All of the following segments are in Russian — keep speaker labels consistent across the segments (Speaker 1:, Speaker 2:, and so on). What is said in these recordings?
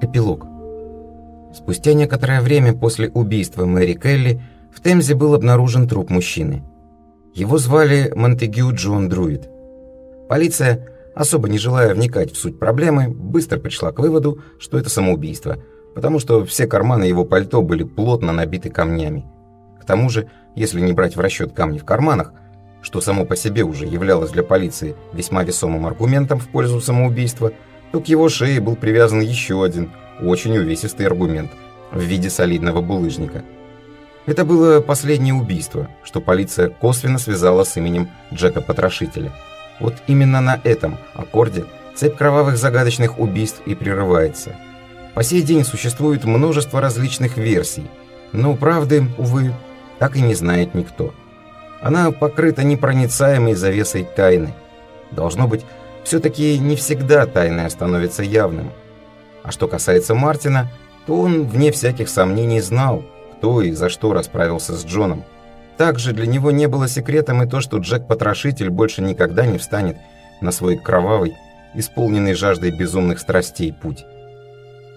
Speaker 1: Эпилог. Спустя некоторое время после убийства Мэри Келли в Темзе был обнаружен труп мужчины. Его звали Монтегю Джон Друид. Полиция, особо не желая вникать в суть проблемы, быстро пришла к выводу, что это самоубийство, потому что все карманы его пальто были плотно набиты камнями. К тому же, если не брать в расчет камни в карманах, что само по себе уже являлось для полиции весьма весомым аргументом в пользу самоубийства, то к его шее был привязан еще один, очень увесистый аргумент в виде солидного булыжника. Это было последнее убийство, что полиция косвенно связала с именем Джека Потрошителя. Вот именно на этом аккорде цепь кровавых загадочных убийств и прерывается. По сей день существует множество различных версий, но правды, увы, так и не знает никто. Она покрыта непроницаемой завесой тайны. Должно быть, все-таки не всегда тайное становится явным. А что касается Мартина, то он, вне всяких сомнений, знал, кто и за что расправился с Джоном. Также для него не было секретом и то, что Джек-потрошитель больше никогда не встанет на свой кровавый, исполненный жаждой безумных страстей путь.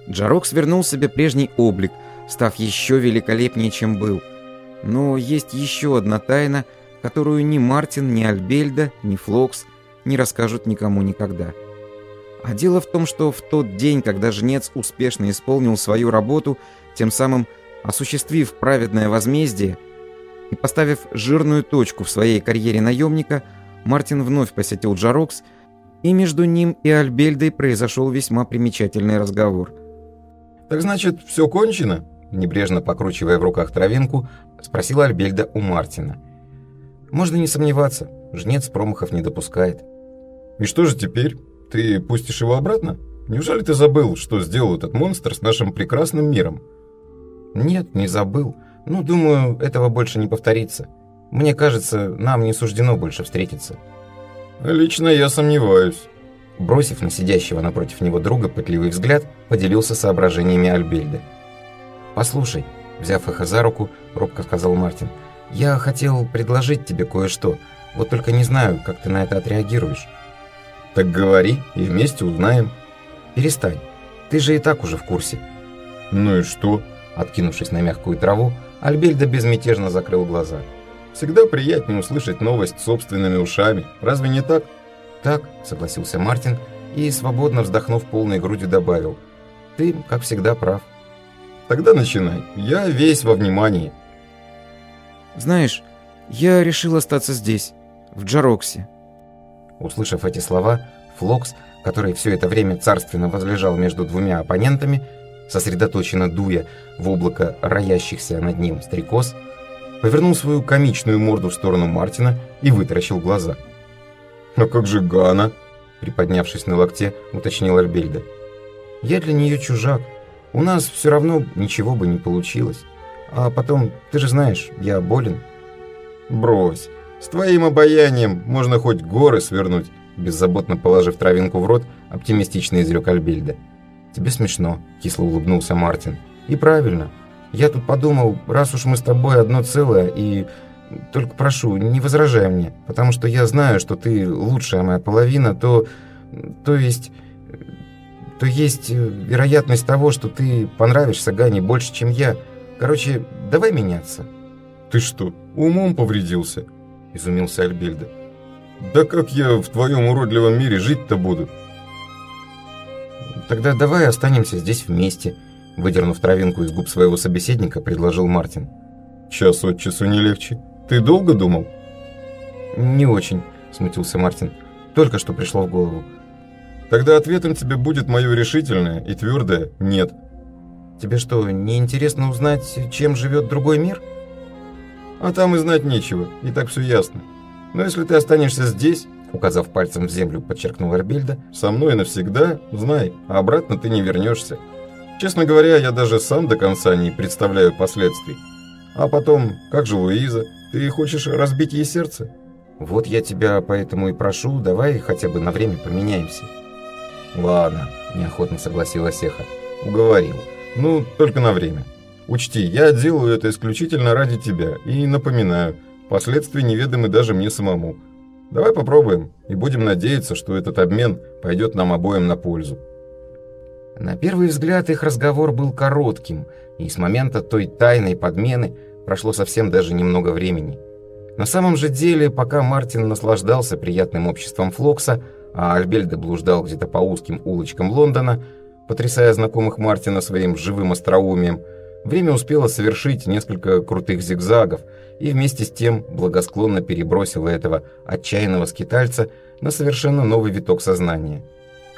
Speaker 2: Джарок свернул себе прежний облик, став еще великолепнее, чем был. Но есть еще одна тайна, которую ни Мартин, ни Альбельда, ни Флокс не расскажут никому никогда. А дело в том, что в тот день, когда жнец успешно исполнил свою работу, тем самым осуществив праведное возмездие и поставив жирную точку в своей карьере наемника, Мартин вновь посетил Джарокс, и между ним и Альбельдой произошел весьма примечательный разговор.
Speaker 1: «Так значит, все кончено?» Небрежно покручивая в руках травинку, спросила Альбельда у Мартина. «Можно не сомневаться, жнец промахов не допускает».
Speaker 3: «И что же теперь? Ты пустишь его обратно? Неужели ты забыл, что сделал этот монстр с нашим прекрасным миром?»
Speaker 1: «Нет, не забыл. Ну, думаю, этого больше не повторится. Мне кажется, нам не суждено больше встретиться».
Speaker 3: «Лично я сомневаюсь».
Speaker 1: Бросив на сидящего напротив него друга пытливый взгляд, поделился соображениями Альбельда. «Послушай», — взяв их за руку, робко сказал Мартин, «я хотел предложить тебе кое-что, вот только не знаю, как ты на это отреагируешь».
Speaker 3: «Так говори, и вместе узнаем».
Speaker 1: «Перестань, ты же и так уже в курсе».
Speaker 3: «Ну и что?»
Speaker 1: Откинувшись на мягкую траву, Альбельда безмятежно закрыл глаза.
Speaker 3: «Всегда приятнее услышать новость собственными ушами, разве не так?»
Speaker 1: «Так», — согласился Мартин и, свободно вздохнув полной грудью, добавил. «Ты, как всегда, прав».
Speaker 3: «Тогда начинай. Я весь во внимании».
Speaker 2: «Знаешь, я решил остаться здесь, в Джароксе».
Speaker 1: Услышав эти слова, Флокс, который все это время царственно возлежал между двумя оппонентами, сосредоточенно дуя в облако роящихся над ним стрекоз, повернул свою комичную морду в сторону Мартина и вытаращил глаза.
Speaker 3: «А как же Гана?»
Speaker 1: приподнявшись на локте, уточнил Альбельда. «Я для нее чужак. У нас все равно ничего бы не получилось. А потом, ты же знаешь, я болен».
Speaker 3: «Брось. С твоим обаянием можно хоть горы свернуть», беззаботно положив травинку в рот, оптимистично изрек Альбельда.
Speaker 1: «Тебе смешно», — кисло улыбнулся Мартин. «И правильно. Я тут подумал, раз уж мы с тобой одно целое, и... Только прошу, не возражай мне, потому что я знаю, что ты лучшая моя половина, то... То есть... То есть вероятность того, что ты понравишься Гане больше, чем я. Короче, давай меняться».
Speaker 3: «Ты что, умом повредился?» — изумился Альбельда. «Да как я в твоем уродливом мире жить-то буду?»
Speaker 1: «Тогда давай останемся здесь вместе», — выдернув травинку из губ своего собеседника, предложил Мартин.
Speaker 3: «Час от часу не легче. Ты долго думал?»
Speaker 1: «Не очень», — смутился Мартин. «Только что пришло в голову».
Speaker 3: «Тогда ответом тебе будет мое решительное и твердое «нет».
Speaker 1: «Тебе что, не интересно узнать, чем живет другой мир?»
Speaker 3: «А там и знать нечего, и так все ясно. Но если ты останешься здесь,
Speaker 1: указав пальцем в землю, подчеркнул Арбельда.
Speaker 3: «Со мной навсегда, знай, а обратно ты не вернешься. Честно говоря, я даже сам до конца не представляю последствий. А потом, как же Луиза? Ты хочешь разбить ей сердце?»
Speaker 1: «Вот я тебя поэтому и прошу, давай хотя бы на время поменяемся».
Speaker 3: «Ладно», – неохотно согласилась Эха. «Уговорил. Ну, только на время. Учти, я делаю это исключительно ради тебя и напоминаю, последствия неведомы даже мне самому». Давай попробуем и будем надеяться, что этот обмен пойдет нам обоим на пользу.
Speaker 1: На первый взгляд их разговор был коротким, и с момента той тайной подмены прошло совсем даже немного времени. На самом же деле, пока Мартин наслаждался приятным обществом Флокса, а Альбельда блуждал где-то по узким улочкам Лондона, потрясая знакомых Мартина своим живым остроумием, время успело совершить несколько крутых зигзагов и вместе с тем благосклонно перебросило этого отчаянного скитальца на совершенно новый виток сознания.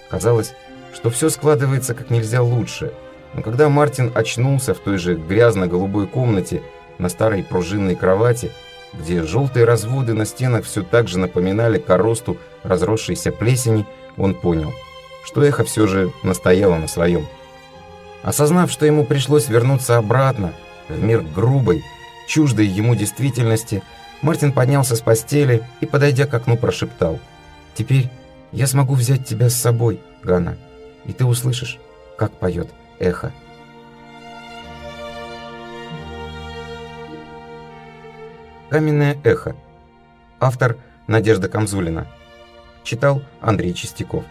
Speaker 1: Казалось, что все складывается как нельзя лучше, но когда Мартин очнулся в той же грязно-голубой комнате на старой пружинной кровати, где желтые разводы на стенах все так же напоминали коросту разросшейся плесени, он понял, что эхо все же настояло на своем. Осознав, что ему пришлось вернуться обратно, в мир грубой, чуждой ему действительности, Мартин поднялся с постели и, подойдя к окну, прошептал. «Теперь я смогу взять тебя с собой, Гана, и ты услышишь, как поет эхо». «Каменное эхо». Автор Надежда Камзулина. Читал Андрей Чистяков.